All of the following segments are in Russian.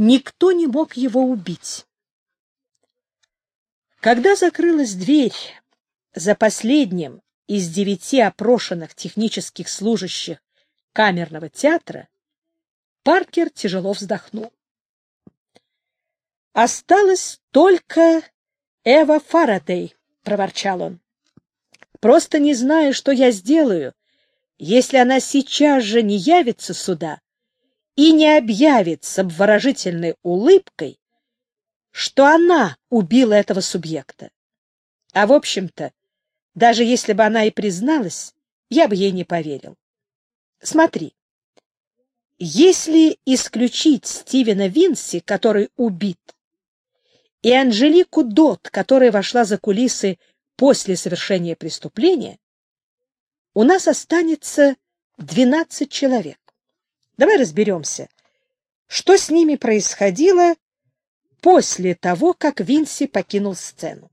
Никто не мог его убить. Когда закрылась дверь за последним из девяти опрошенных технических служащих камерного театра, Паркер тяжело вздохнул. «Осталось только Эва Фарадей», — проворчал он. «Просто не знаю, что я сделаю, если она сейчас же не явится сюда и не объявит с обворожительной улыбкой, что она убила этого субъекта. А в общем-то, даже если бы она и призналась, я бы ей не поверил. Смотри, если исключить Стивена Винси, который убит, и Анжелику Дот, которая вошла за кулисы после совершения преступления, у нас останется 12 человек. Давай разберемся, что с ними происходило после того, как Винси покинул сцену.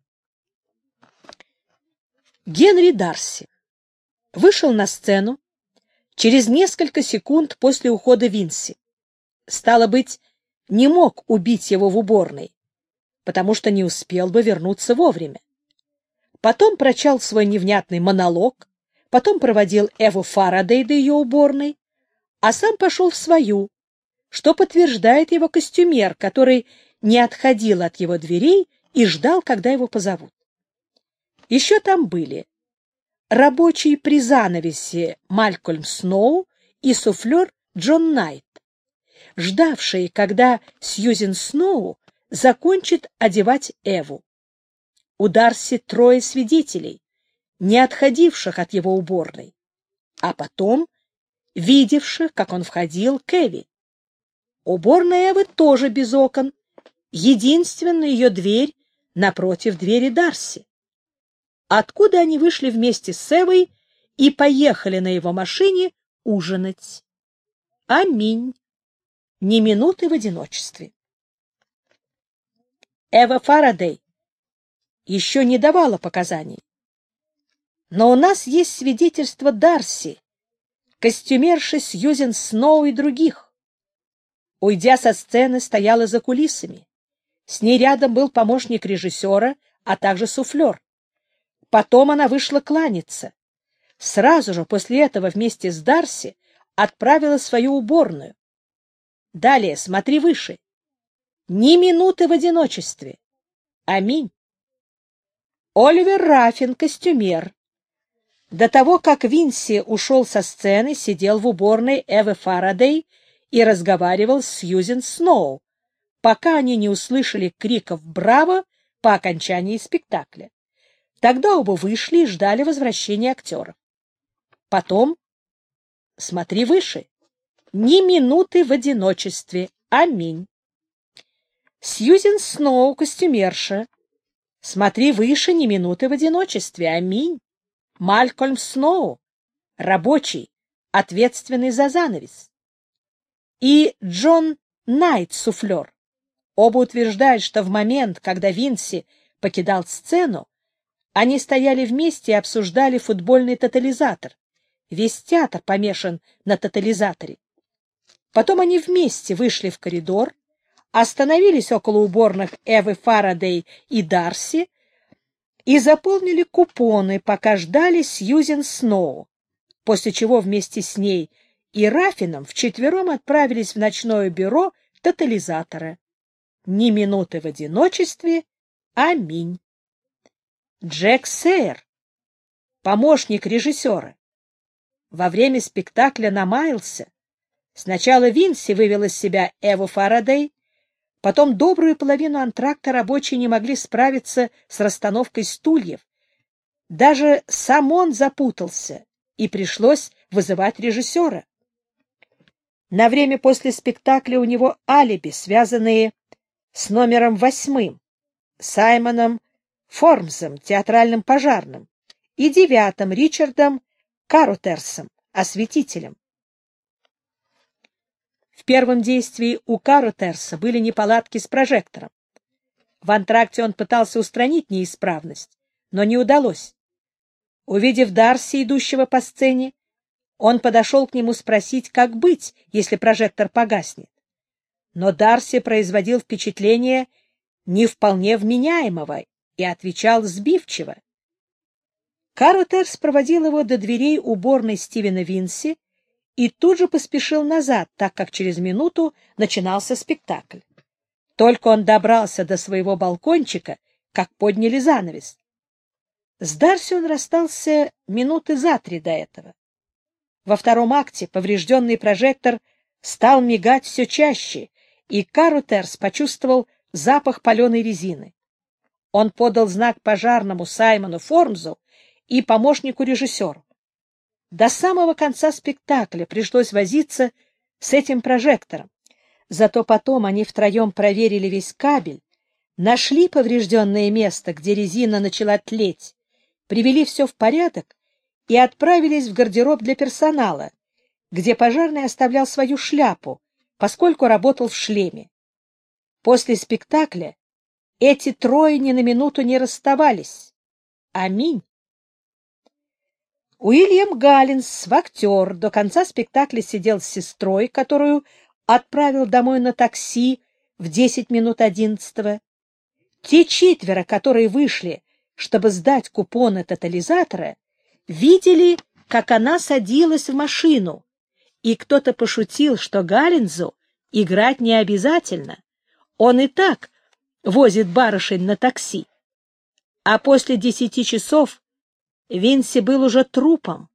Генри Дарси вышел на сцену через несколько секунд после ухода Винси. Стало быть, не мог убить его в уборной, потому что не успел бы вернуться вовремя. Потом прочал свой невнятный монолог, потом проводил Эву Фарадей до ее уборной, а сам пошел в свою, что подтверждает его костюмер, который не отходил от его дверей и ждал, когда его позовут. Еще там были рабочий при занавесе Малькольм Сноу и суфлер Джон Найт, ждавшие, когда Сьюзен Сноу закончит одевать Эву. У Дарси трое свидетелей, не отходивших от его уборной, а потом видевших, как он входил, Кеви. Уборная Эвы тоже без окон, единственная ее дверь напротив двери Дарси. Откуда они вышли вместе с Эвой и поехали на его машине ужинать. Аминь. Ни минуты в одиночестве. Эва Фарадей еще не давала показаний. Но у нас есть свидетельство Дарси, Костюмерша Сьюзен Сноу и других. Уйдя со сцены, стояла за кулисами. С ней рядом был помощник режиссера, а также суфлер. Потом она вышла кланяться. Сразу же после этого вместе с Дарси отправила свою уборную. Далее, смотри выше. Ни минуты в одиночестве. Аминь. Оливер Рафин, костюмер, до того, как Винси ушел со сцены, сидел в уборной Эвы Фарадей и разговаривал с Юзен Сноу, пока они не услышали криков «Браво!» по окончании спектакля. Тогда оба вышли и ждали возвращения актера. Потом смотри выше. Ни минуты в одиночестве. Аминь. Сьюзен Сноу, костюмерша. Смотри выше, ни минуты в одиночестве. Аминь. Малькольм Сноу, рабочий, ответственный за занавес. И Джон Найт, суфлер. Оба утверждают, что в момент, когда Винси покидал сцену, они стояли вместе и обсуждали футбольный тотализатор. Весь театр помешан на тотализаторе. Потом они вместе вышли в коридор, остановились около уборных Эвы Фарадей и Дарси, и заполнили купоны, пока ждали Сьюзен Сноу, после чего вместе с ней и Рафином вчетвером отправились в ночное бюро тотализатора. Ни минуты в одиночестве. Аминь. Джек Сейр, помощник режиссера, во время спектакля намаялся. Сначала Винси вывел из себя Эву Фарадей, Потом добрую половину антракта рабочие не могли справиться с расстановкой стульев. Даже сам он запутался, и пришлось вызывать режиссера. На время после спектакля у него алиби, связанные с номером восьмым, Саймоном Формзом, театральным пожарным, и девятым Ричардом Карутерсом, осветителем. В первом действии у Кару были неполадки с прожектором. В антракте он пытался устранить неисправность, но не удалось. Увидев Дарси, идущего по сцене, он подошел к нему спросить, как быть, если прожектор погаснет. Но Дарси производил впечатление не вполне вменяемого и отвечал сбивчиво. Каротерс проводил его до дверей уборной Стивена Винси, и тут же поспешил назад, так как через минуту начинался спектакль. Только он добрался до своего балкончика, как подняли занавес. С Дарси он расстался минуты за три до этого. Во втором акте поврежденный прожектор стал мигать все чаще, и Карутерс почувствовал запах паленой резины. Он подал знак пожарному Саймону Формзу и помощнику режиссера. До самого конца спектакля пришлось возиться с этим прожектором. Зато потом они втроем проверили весь кабель, нашли поврежденное место, где резина начала тлеть, привели все в порядок и отправились в гардероб для персонала, где пожарный оставлял свою шляпу, поскольку работал в шлеме. После спектакля эти трое ни на минуту не расставались. Аминь. Уильям Галлинс, актер, до конца спектакля сидел с сестрой, которую отправил домой на такси в десять минут одиннадцатого. Те четверо, которые вышли, чтобы сдать купоны тотализатора, видели, как она садилась в машину, и кто-то пошутил, что Галлинзу играть не обязательно. Он и так возит барышень на такси. А после десяти часов Винси был уже трупом,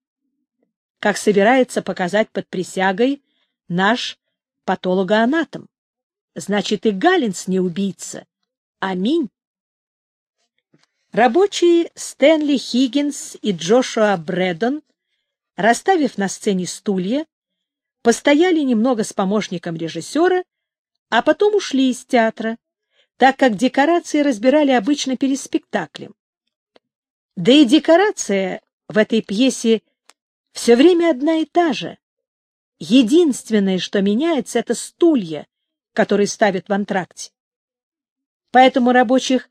как собирается показать под присягой наш патологоанатом. Значит, и Галинс не убийца. Аминь. Рабочие Стэнли Хиггинс и Джошуа Брэдон, расставив на сцене стулья, постояли немного с помощником режиссера, а потом ушли из театра, так как декорации разбирали обычно перед спектаклем. Да и декорация в этой пьесе все время одна и та же. Единственное, что меняется, это стулья, которые ставят в антракте. Поэтому рабочих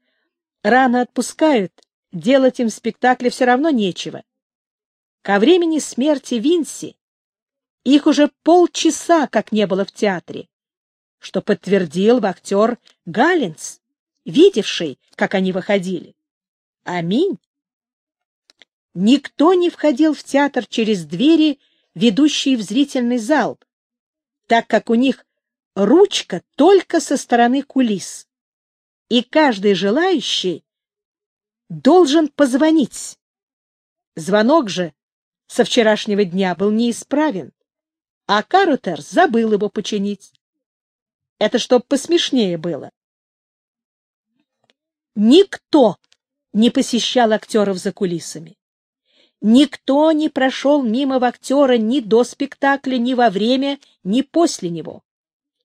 рано отпускают, делать им в спектакле все равно нечего. Ко времени смерти Винси их уже полчаса как не было в театре, что подтвердил актер Галлинс, видевший, как они выходили. Аминь никто не входил в театр через двери, ведущие в зрительный зал, так как у них ручка только со стороны кулис, и каждый желающий должен позвонить. Звонок же со вчерашнего дня был неисправен, а Карутер забыл его починить. Это чтоб посмешнее было. Никто не посещал актеров за кулисами. Никто не прошел мимо актера ни до спектакля, ни во время, ни после него.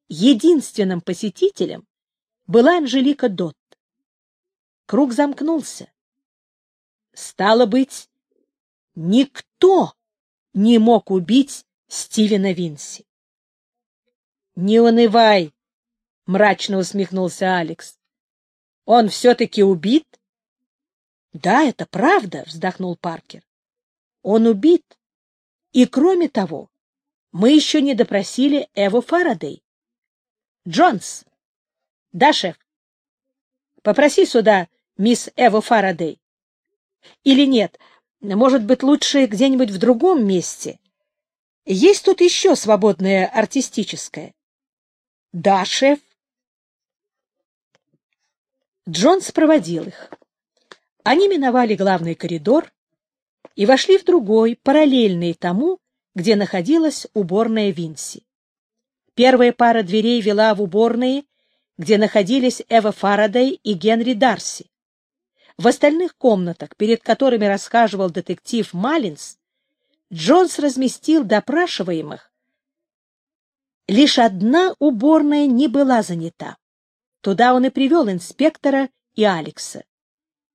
Единственным посетителем была Анжелика Дот. Круг замкнулся. Стало быть, никто не мог убить Стивена Винси. — Не унывай, — мрачно усмехнулся Алекс. — Он все-таки убит? — Да, это правда, — вздохнул Паркер. Он убит. И кроме того, мы еще не допросили Эву Фарадей. Джонс. Да, шеф. Попроси сюда мисс Эву Фарадей. Или нет, может быть, лучше где-нибудь в другом месте. Есть тут еще свободное артистическое? Да, шеф. Джонс проводил их. Они миновали главный коридор, и вошли в другой, параллельный тому, где находилась уборная Винси. Первая пара дверей вела в уборные, где находились Эва Фарадей и Генри Дарси. В остальных комнатах, перед которыми расхаживал детектив Маллинс, Джонс разместил допрашиваемых. Лишь одна уборная не была занята. Туда он и привел инспектора и Алекса.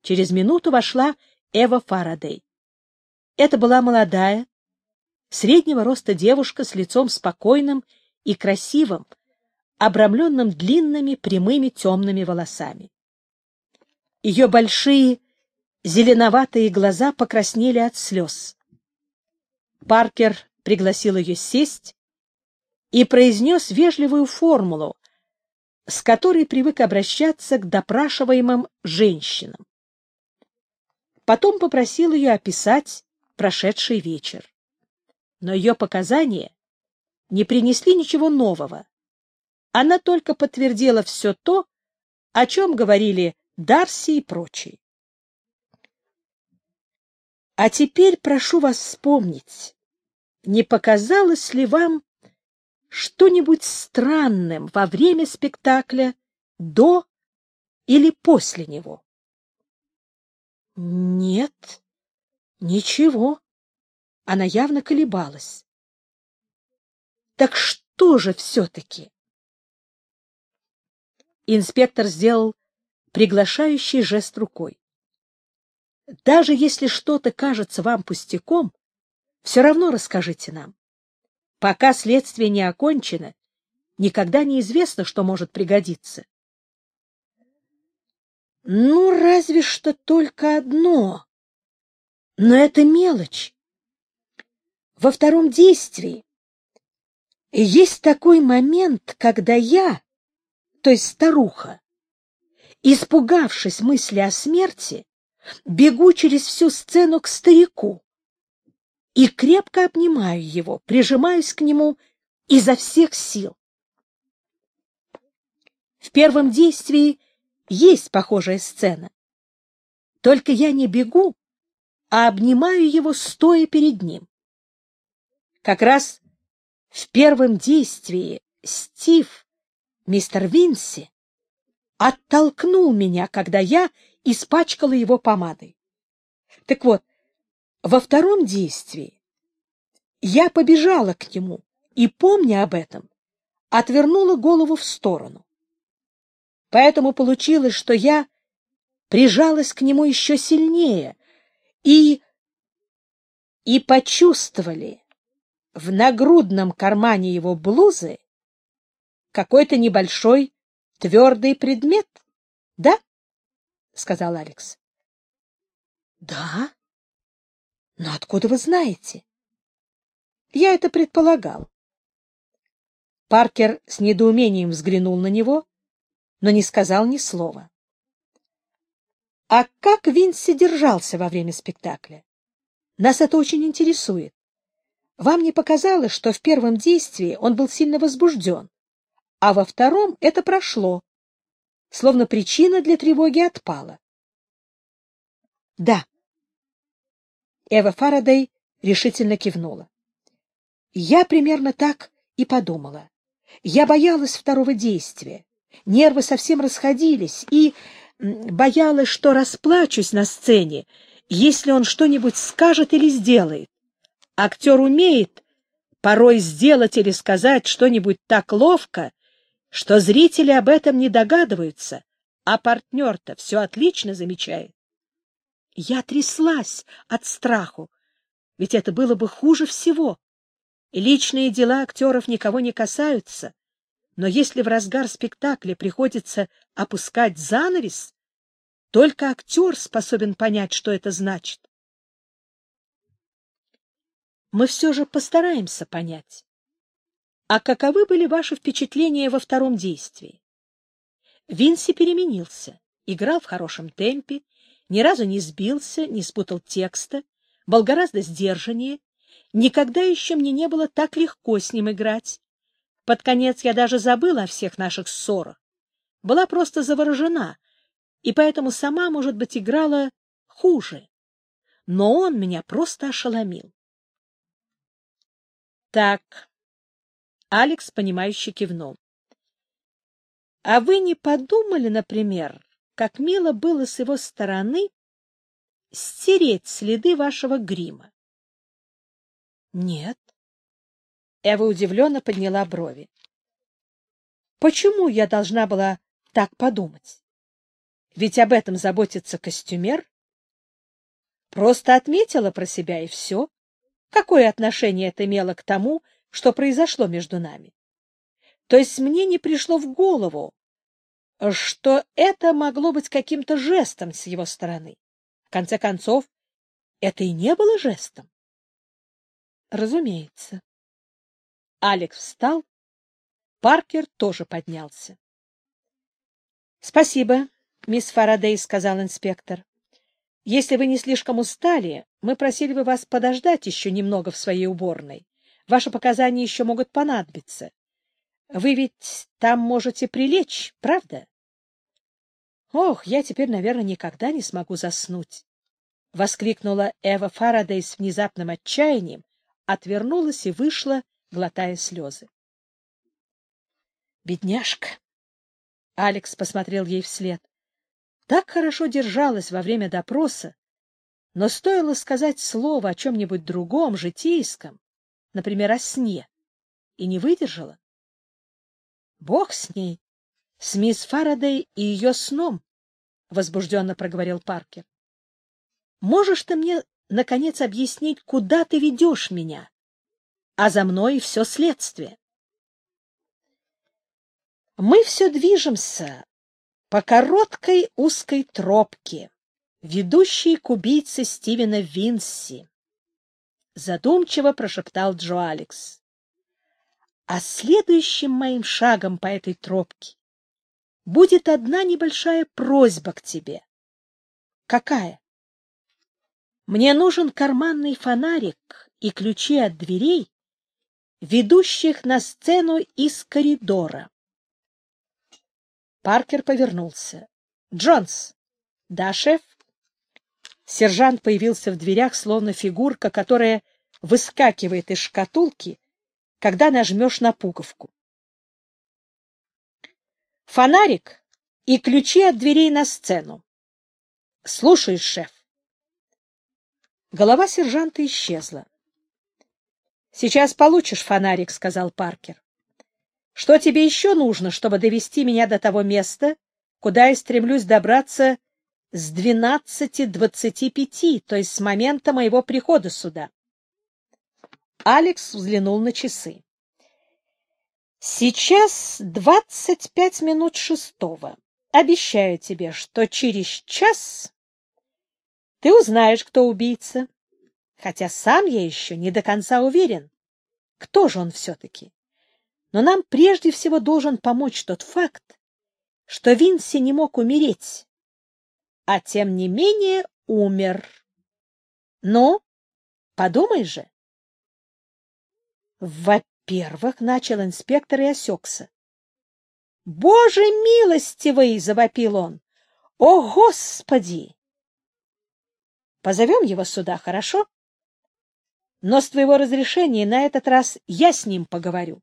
Через минуту вошла Эва Фарадей. Это была молодая, среднего роста девушка с лицом спокойным и красивым, обрамленным длинными прямыми темными волосами. Ее большие зеленоватые глаза покраснели от слез. Паркер пригласил ее сесть и произнес вежливую формулу, с которой привык обращаться к допрашиваемым женщинам. Потом попросил ее описать прошедший вечер. Но ее показания не принесли ничего нового. Она только подтвердила все то, о чем говорили Дарси и прочие. А теперь прошу вас вспомнить, не показалось ли вам что-нибудь странным во время спектакля до или после него? — Нет, ничего. Она явно колебалась. Так что же все-таки? Инспектор сделал приглашающий жест рукой. Даже если что-то кажется вам пустяком, все равно расскажите нам. Пока следствие не окончено, никогда не известно, что может пригодиться. Ну, разве что только одно. Но это мелочь. Во втором действии есть такой момент, когда я, то есть старуха, испугавшись мысли о смерти, бегу через всю сцену к старику и крепко обнимаю его, прижимаюсь к нему изо всех сил. В первом действии есть похожая сцена. Только я не бегу, а обнимаю его, стоя перед ним. Как раз в первом действии Стив, мистер Винси, оттолкнул меня, когда я испачкала его помадой. Так вот, во втором действии я побежала к нему и, помня об этом, отвернула голову в сторону. Поэтому получилось, что я прижалась к нему еще сильнее, и... и почувствовали в нагрудном кармане его блузы какой-то небольшой твердый предмет, да? — сказал Алекс. — Да? Но откуда вы знаете? — Я это предполагал. Паркер с недоумением взглянул на него, но не сказал ни слова. А как Винси держался во время спектакля? Нас это очень интересует. Вам не показалось, что в первом действии он был сильно возбужден, а во втором это прошло, словно причина для тревоги отпала? Да. Эва Фарадей решительно кивнула. Я примерно так и подумала. Я боялась второго действия. Нервы совсем расходились, и боялась, что расплачусь на сцене, если он что-нибудь скажет или сделает. Актер умеет порой сделать или сказать что-нибудь так ловко, что зрители об этом не догадываются, а партнер-то все отлично замечает. Я тряслась от страху, ведь это было бы хуже всего. Личные дела актеров никого не касаются. Но если в разгар спектакля приходится опускать занавес, только актер способен понять, что это значит. Мы все же постараемся понять. А каковы были ваши впечатления во втором действии? Винси переменился, играл в хорошем темпе, ни разу не сбился, не спутал текста, был гораздо сдержаннее. Никогда еще мне не было так легко с ним играть. Под конец я даже забыла о всех наших ссорах. Была просто заворожена, и поэтому сама, может быть, играла хуже. Но он меня просто ошеломил. Так. Алекс, понимающе кивнул. А вы не подумали, например, как мило было с его стороны стереть следы вашего грима? Нет. Эва удивленно подняла брови. Почему я должна была так подумать? Ведь об этом заботится костюмер. Просто отметила про себя и все. Какое отношение это имело к тому, что произошло между нами? То есть мне не пришло в голову, что это могло быть каким-то жестом с его стороны. В конце концов, это и не было жестом. Разумеется. Алекс встал. Паркер тоже поднялся. — Спасибо, — мисс Фарадей сказал инспектор. — Если вы не слишком устали, мы просили бы вас подождать еще немного в своей уборной. Ваши показания еще могут понадобиться. Вы ведь там можете прилечь, правда? — Ох, я теперь, наверное, никогда не смогу заснуть. — воскликнула Эва Фарадей с внезапным отчаянием, отвернулась и вышла, глотая слезы. «Бедняжка!» Алекс посмотрел ей вслед. Так хорошо держалась во время допроса, но стоило сказать слово о чем-нибудь другом, житейском, например, о сне, и не выдержала. «Бог с ней! С мисс Фарадей и ее сном!» — возбужденно проговорил Паркер. «Можешь ты мне, наконец, объяснить, куда ты ведешь меня?» а за мной и все следствие. Мы все движемся по короткой узкой тропке, ведущей к убийце Стивена Винси. Задумчиво прошептал Джо Алекс. А следующим моим шагом по этой тропке будет одна небольшая просьба к тебе. Какая? Мне нужен карманный фонарик и ключи от дверей, ведущих на сцену из коридора. Паркер повернулся. «Джонс!» «Да, шеф?» Сержант появился в дверях, словно фигурка, которая выскакивает из шкатулки, когда нажмешь на пуговку. «Фонарик и ключи от дверей на сцену!» «Слушаюсь, шеф!» Голова сержанта исчезла. — Сейчас получишь фонарик, — сказал Паркер. — Что тебе еще нужно, чтобы довести меня до того места, куда я стремлюсь добраться с двенадцати двадцати пяти, то есть с момента моего прихода сюда? Алекс взглянул на часы. — Сейчас двадцать пять минут шестого. Обещаю тебе, что через час ты узнаешь, кто убийца. Хотя сам я еще не до конца уверен, кто же он все-таки. Но нам прежде всего должен помочь тот факт, что Винси не мог умереть, а тем не менее умер. Ну, подумай же. Во-первых, начал инспектор и осекся. «Боже милостивый!» — завопил он. «О, Господи!» Позовем его сюда, хорошо? но с твоего разрешения на этот раз я с ним поговорю.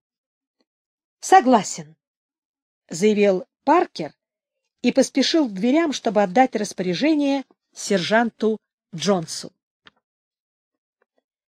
— Согласен, — заявил Паркер и поспешил к дверям, чтобы отдать распоряжение сержанту Джонсу.